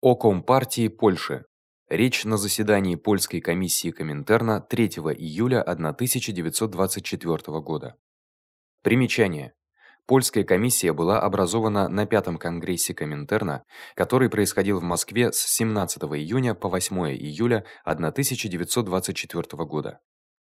О Компартии Польши. Речь на заседании польской комиссии Коминтерна 3 июля 1924 года. Примечание: Польская комиссия была образована на пятом конгрессе Коминтерна, который происходил в Москве с 17 июня по 8 июля 1924 года.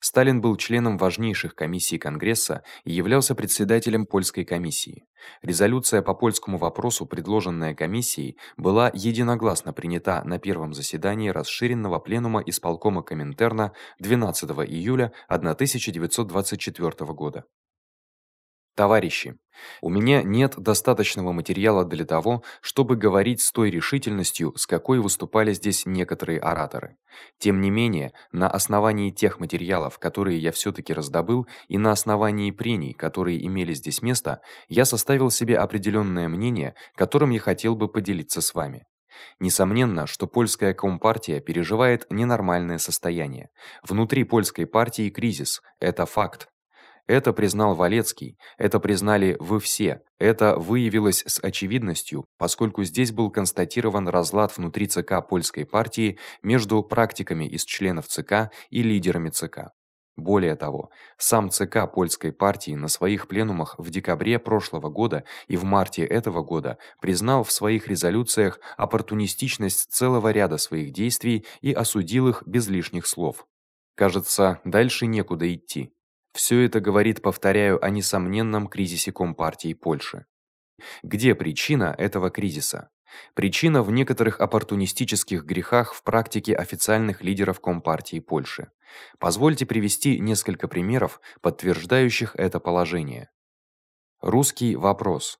Сталин был членом важнейших комиссий Конгресса и являлся председателем польской комиссии. Резолюция по польскому вопросу, предложенная комиссией, была единогласно принята на первом заседании расширенного пленума исполкома Коминтерна 12 июля 1924 года. Товарищи, у меня нет достаточного материала для того, чтобы говорить с той решительностью, с какой выступали здесь некоторые ораторы. Тем не менее, на основании тех материалов, которые я всё-таки раздобыл, и на основании прений, которые имели здесь место, я составил себе определённое мнение, которым я хотел бы поделиться с вами. Несомненно, что польская компартия переживает ненормальное состояние. Внутри польской партии кризис это факт. Это признал Валецкий, это признали вы все. Это выявилось с очевидностью, поскольку здесь был констатирован разлад внутри ЦК польской партии между практиками из членов ЦК и лидерами ЦК. Более того, сам ЦК польской партии на своих пленумах в декабре прошлого года и в марте этого года признал в своих резолюциях оппортунистичность целого ряда своих действий и осудил их без лишних слов. Кажется, дальше некуда идти. Всё это говорит, повторяю, о несомненном кризисе компартии Польши. Где причина этого кризиса? Причина в некоторых оппортунистических грехах в практике официальных лидеров компартии Польши. Позвольте привести несколько примеров, подтверждающих это положение. Русский вопрос.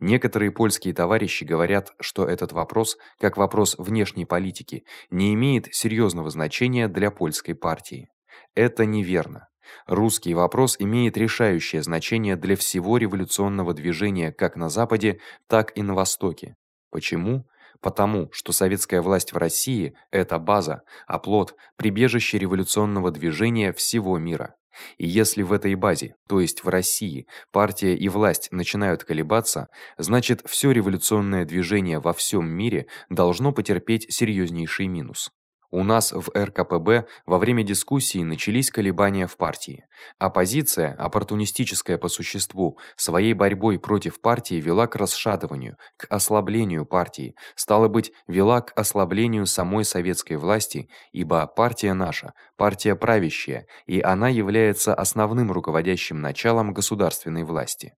Некоторые польские товарищи говорят, что этот вопрос, как вопрос внешней политики, не имеет серьёзного значения для польской партии. Это неверно. Русский вопрос имеет решающее значение для всего революционного движения как на западе, так и на востоке. Почему? Потому что советская власть в России это база, оплот, прибежище революционного движения всего мира. И если в этой базе, то есть в России, партия и власть начинают колебаться, значит, всё революционное движение во всём мире должно потерпеть серьёзнейший минус. У нас в РКПБ во время дискуссии начались колебания в партии. Оппозиция, оппортунистическая по существу, своей борьбой против партии вела к расшатыванию, к ослаблению партии, стало быть, вела к ослаблению самой советской власти, ибо партия наша партия правящая, и она является основным руководящим началом государственной власти.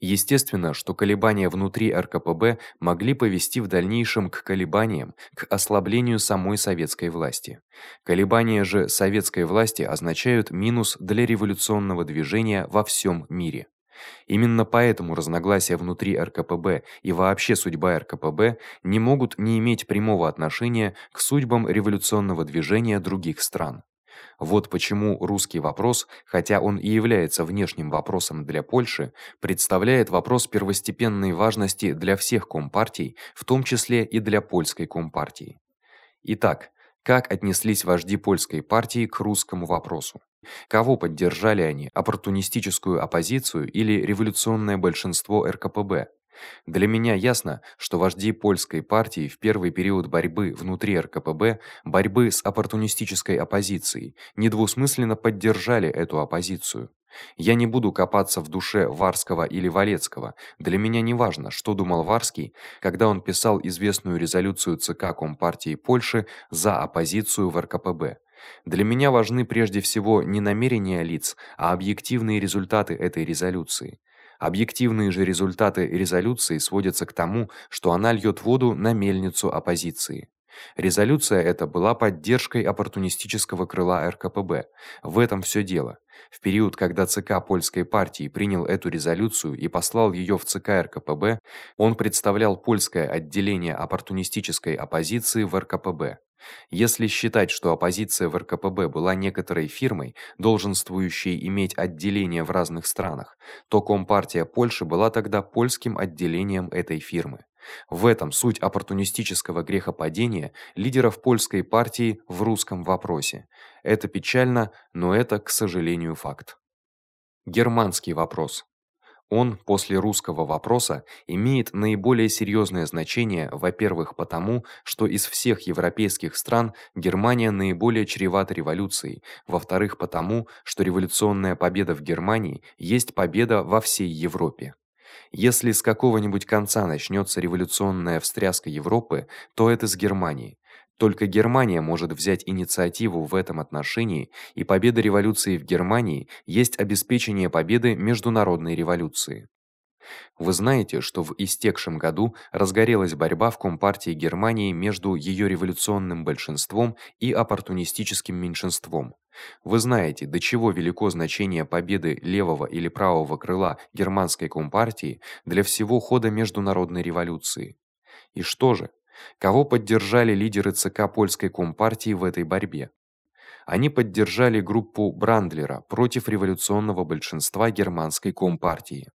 Естественно, что колебания внутри РКПБ могли повести в дальнейшем к колебаниям, к ослаблению самой советской власти. Колебания же советской власти означают минус для революционного движения во всём мире. Именно поэтому разногласия внутри РКПБ и вообще судьба РКПБ не могут не иметь прямого отношения к судьбам революционного движения других стран. Вот почему русский вопрос, хотя он и является внешним вопросом для Польши, представляет вопрос первостепенной важности для всех компартий, в том числе и для польской компартии. Итак, как отнеслись вожди польской партии к русскому вопросу? Кого поддержали они: оппортунистическую оппозицию или революционное большинство РКПБ? Для меня ясно, что вожди польской партии в первый период борьбы внутри РКПБ, борьбы с оппортунистической оппозицией, недвусмысленно поддержали эту оппозицию. Я не буду копаться в душе Варского или Валецкого. Для меня не важно, что думал Варский, когда он писал известную резолюцию ЦК Компартии Польши за оппозицию в РКПБ. Для меня важны прежде всего не намерения лиц, а объективные результаты этой резолюции. Объективные же результаты резолюции сводятся к тому, что она льёт воду на мельницу оппозиции. Резолюция эта была поддержкой оппортунистического крыла РКПБ. В этом всё дело. В период, когда ЦК польской партии принял эту резолюцию и послал её в ЦК РКПБ, он представлял польское отделение оппортунистической оппозиции в РКПБ. Если считать, что оппозиция в РКПБ была некоторой фирмой, долженствующей иметь отделения в разных странах, то Компартия Польши была тогда польским отделением этой фирмы. В этом суть оппортунистического грехопадения лидеров польской партии в русском вопросе. Это печально, но это, к сожалению, факт. Германский вопрос. Он после русского вопроса имеет наиболее серьёзное значение, во-первых, потому, что из всех европейских стран Германия наиболее чревата революцией, во-вторых, потому, что революционная победа в Германии есть победа во всей Европе. Если с какого-нибудь конца начнётся революционная встряска Европы, то это с Германии. Только Германия может взять инициативу в этом отношении, и победа революции в Германии есть обеспечение победы международной революции. Вы знаете, что в истекшем году разгорелась борьба в Компартии Германии между её революционным большинством и оппортунистическим меньшинством. Вы знаете, до чего велико значение победы левого или правого крыла германской компартии для всего хода международной революции. И что же? Кого поддержали лидеры ЦК польской компартии в этой борьбе? Они поддержали группу Брандлера против революционного большинства германской компартии.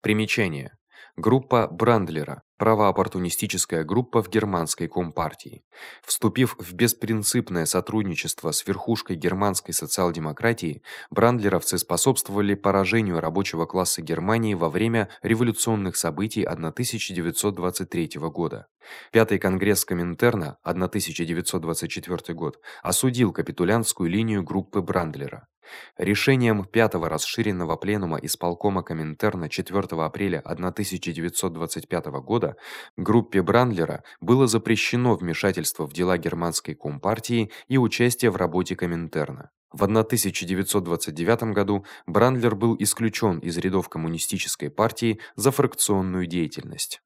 Примечание: Группа Брандлера правооппортунистическая группа в германской компартии. Вступив в беспринципное сотрудничество с верхушкой германской социал-демократии, брандлеровцы способствовали поражению рабочего класса Германии во время революционных событий 1923 года. Пятый конгресс Коминтерна 1924 год осудил капитулянтскую линию группы Брандлера. Решением пятого расширенного пленума исполкома Коминтерна 4 апреля 1925 года группе Брандлера было запрещено вмешательство в дела германской компартии и участие в работе Коминтерна. В 1929 году Брандлер был исключён из рядов коммунистической партии за фракционную деятельность.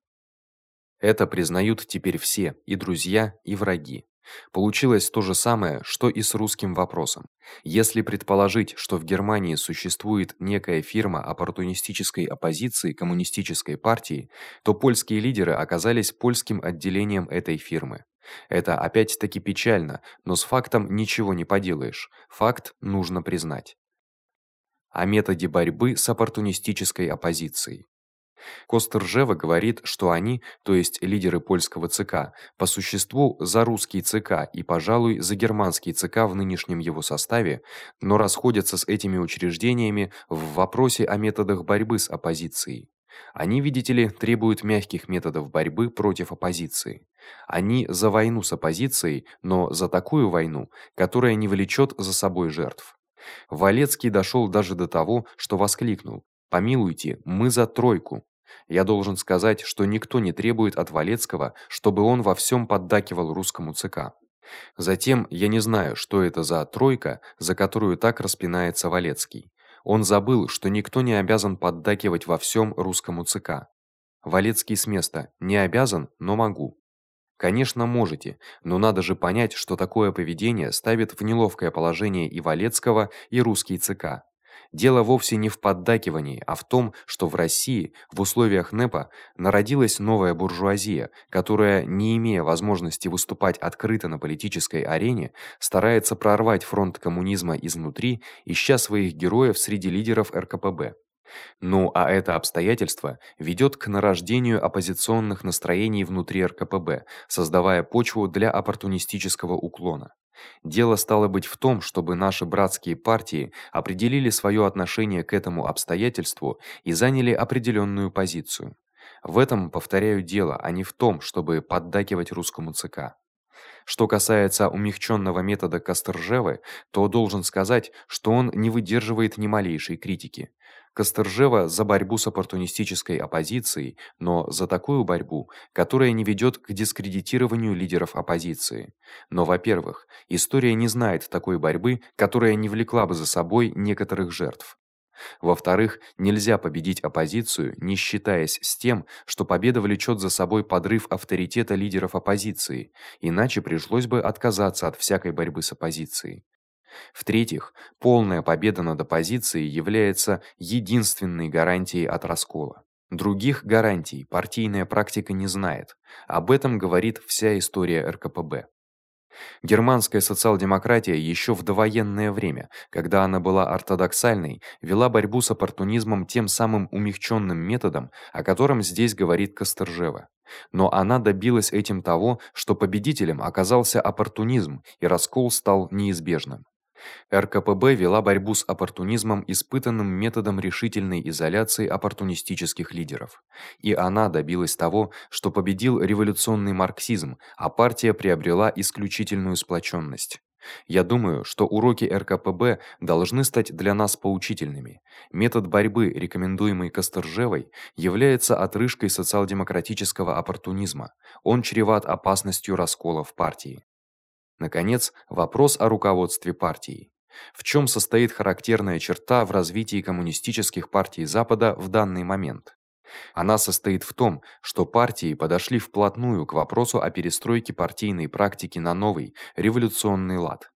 Это признают теперь все, и друзья, и враги. Получилось то же самое, что и с русским вопросом. Если предположить, что в Германии существует некая фирма оппортунистической оппозиции коммунистической партии, то польские лидеры оказались польским отделением этой фирмы. Это опять-таки печально, но с фактом ничего не поделаешь. Факт нужно признать. О методе борьбы с оппортунистической оппозицией. Косторжева говорит, что они, то есть лидеры польского ЦК, по существу за русский ЦК и, пожалуй, за германский ЦК в нынешнем его составе, но расходятся с этими учреждениями в вопросе о методах борьбы с оппозицией. Они, видите ли, требуют мягких методов борьбы против оппозиции. Они за войну с оппозицией, но за такую войну, которая не влечёт за собой жертв. Валецкий дошёл даже до того, что воскликнул: "Помилуйте, мы за тройку". Я должен сказать, что никто не требует от Валецкого, чтобы он во всём поддакивал русскому ЦК. Затем я не знаю, что это за тройка, за которую так распинается Валецкий. Он забыл, что никто не обязан поддакивать во всём русскому ЦК. Валецкий с места: "Не обязан, но могу". Конечно, можете, но надо же понять, что такое поведение ставит в неловкое положение и Валецкого, и русский ЦК. Дело вовсе не в поддакивании, а в том, что в России в условиях НЭПа народилась новая буржуазия, которая, не имея возможности выступать открыто на политической арене, старается прорвать фронт коммунизма изнутри, ища своих героев среди лидеров РКПБ. Ну, а это обстоятельство ведёт к нарождению оппозиционных настроений внутри РКПБ, создавая почву для оппортунистического уклона. Дело стало быть в том, чтобы наши братские партии определили своё отношение к этому обстоятельству и заняли определённую позицию. В этом, повторяю, дело, а не в том, чтобы поддакивать русскому ЦК. Что касается умягчённого метода Косторжевы, то должен сказать, что он не выдерживает ни малейшей критики. Косторжева за борьбу с оппортунистической оппозицией, но за такую борьбу, которая не ведёт к дискредитированию лидеров оппозиции. Но, во-первых, история не знает такой борьбы, которая не влекла бы за собой некоторых жертв. Во-вторых, нельзя победить оппозицию, не считаясь с тем, что победа влечёт за собой подрыв авторитета лидеров оппозиции, иначе пришлось бы отказаться от всякой борьбы с оппозицией. В-третьих, полная победа над оппозицией является единственной гарантией от раскола. Других гарантий партийная практика не знает. Об этом говорит вся история РКПБ. Германская социал-демократия ещё в довоенное время, когда она была ортодоксальной, вела борьбу с оппортунизмом тем самым умягчённым методом, о котором здесь говорит Косторжева. Но она добилась этим того, что победителем оказался оппортунизм, и раскол стал неизбежным. РКПБ вела борьбу с оппортунизмом испытанным методом решительной изоляции оппортунистических лидеров. И она добилась того, что победил революционный марксизм, а партия приобрела исключительную сплочённость. Я думаю, что уроки РКПБ должны стать для нас поучительными. Метод борьбы, рекомендуемый Косторжевой, является отрыжкой социал-демократического оппортунизма. Он чреват опасностью раскола в партии. Наконец, вопрос о руководстве партией. В чём состоит характерная черта в развитии коммунистических партий Запада в данный момент? Она состоит в том, что партии подошли вплотную к вопросу о перестройке партийной практики на новый, революционный лад.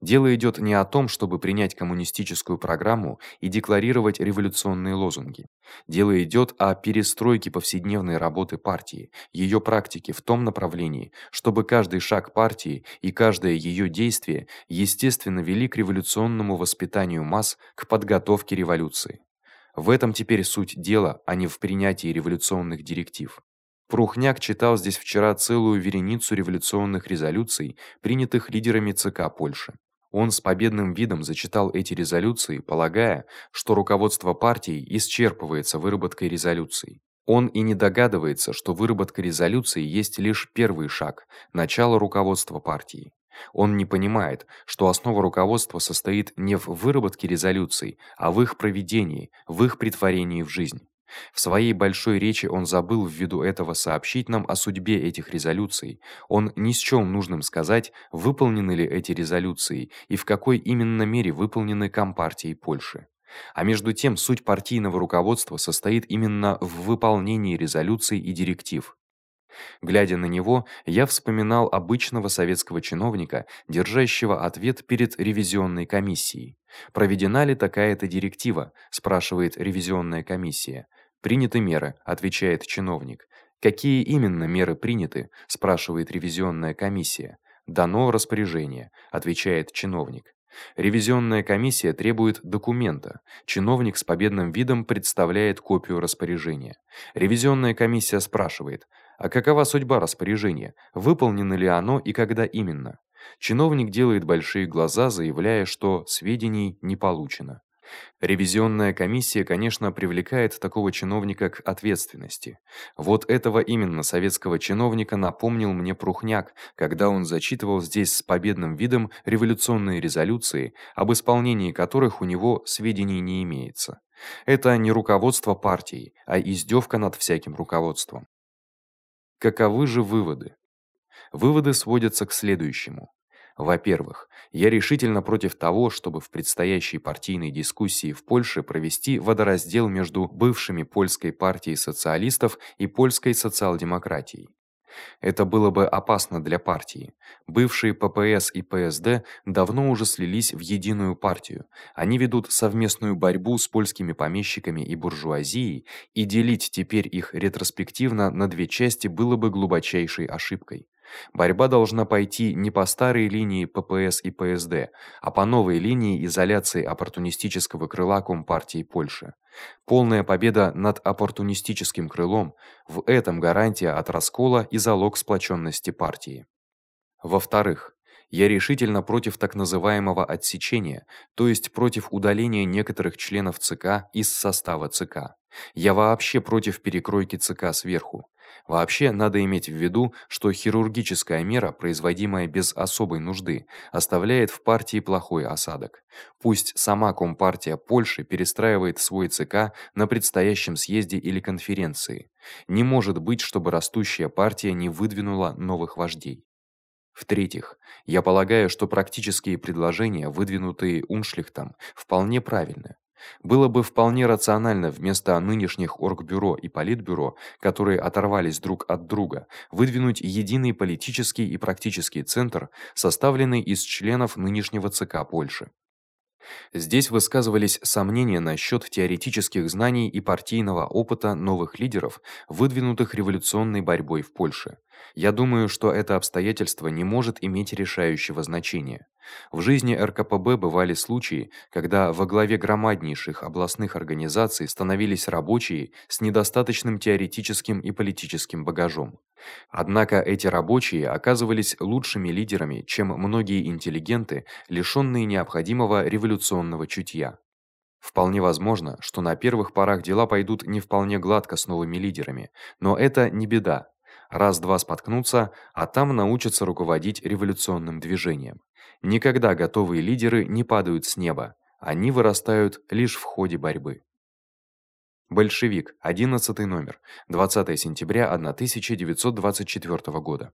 Дело идёт не о том, чтобы принять коммунистическую программу и декларировать революционные лозунги. Дело идёт о перестройке повседневной работы партии, её практики в том направлении, чтобы каждый шаг партии и каждое её действие естественно вели к революционному воспитанию масс, к подготовке революции. В этом теперь суть дела, а не в принятии революционных директив. Прухняк читал здесь вчера целую вереницу революционных резолюций, принятых лидерами ЦК Польши. Он с победным видом зачитал эти резолюции, полагая, что руководство партией исчерпывается выработкой резолюций. Он и не догадывается, что выработка резолюции есть лишь первый шаг, начало руководства партии. Он не понимает, что основа руководства состоит не в выработке резолюций, а в их проведении, в их претворении в жизнь. В своей большой речи он забыл ввиду этого сообщить нам о судьбе этих резолюций. Он не счёл нужным сказать, выполнены ли эти резолюции и в какой именно мере выполнены компартией Польши. А между тем суть партийного руководства состоит именно в выполнении резолюций и директив. Глядя на него, я вспоминал обычного советского чиновника, держащего ответ перед ревизионной комиссией. Проведена ли такая-то директива, спрашивает ревизионная комиссия. Приняты меры, отвечает чиновник. Какие именно меры приняты, спрашивает ревизионная комиссия. Дано распоряжение, отвечает чиновник. Ревизионная комиссия требует документа. Чиновник с победным видом представляет копию распоряжения. Ревизионная комиссия спрашивает: "А какова судьба распоряжения? Выполнено ли оно и когда именно?" Чиновник делает большие глаза, заявляя, что сведений не получено. Ревизионная комиссия, конечно, привлекает такого чиновника к ответственности. Вот этого именно советского чиновника напомнил мне Прухняк, когда он зачитывал здесь с победным видом революционные резолюции, об исполнении которых у него сведений не имеется. Это не руководство партией, а издевка над всяким руководством. Каковы же выводы? Выводы сводятся к следующему: во-первых, я решительно против того, чтобы в предстоящей партийной дискуссии в Польше провести водораздел между бывшими польской партией социалистов и польской социал-демократией. Это было бы опасно для партии. Бывшие ППС и ПСД давно уже слились в единую партию. Они ведут совместную борьбу с польскими помещиками и буржуазией, и делить теперь их ретроспективно на две части было бы глубочайшей ошибкой. Борьба должна пойти не по старой линии ППС и ПСД, а по новой линии изоляции оппортунистического крыла Компартии Польши. Полная победа над оппортунистическим крылом в этом гарантия от раскола и залог сплоченности партии. Во-вторых, я решительно против так называемого отсечения, то есть против удаления некоторых членов ЦК из состава ЦК. Я вообще против перекройки ЦК сверху. Вообще надо иметь в виду, что хирургическая мера, производимая без особой нужды, оставляет в партии плохой осадок. Пусть сама компартия Польши перестраивает свой ЦК на предстоящем съезде или конференции. Не может быть, чтобы растущая партия не выдвинула новых вождей. В-третьих, я полагаю, что практические предложения, выдвинутые Уншлихтом, вполне правильны. Было бы вполне рационально вместо нынешних оргбюро и политбюро, которые оторвались друг от друга, выдвинуть единый политический и практический центр, составленный из членов нынешнего ЦК Польши. Здесь высказывались сомнения насчёт теоретических знаний и партийного опыта новых лидеров, выдвинутых революционной борьбой в Польше. Я думаю, что это обстоятельство не может иметь решающего значения. В жизни РКПБ бывали случаи, когда во главе громаднейших областных организаций становились рабочие с недостаточным теоретическим и политическим багажом. Однако эти рабочие оказывались лучшими лидерами, чем многие интеллигенты, лишённые необходимого революционного чутья. Вполне возможно, что на первых порах дела пойдут не вполне гладко с новыми лидерами, но это не беда. Раз-два споткнутся, а там научатся руководить революционным движением. Никогда готовые лидеры не падают с неба, они вырастают лишь в ходе борьбы. Большевик, 11 номер, 20 сентября 1924 года.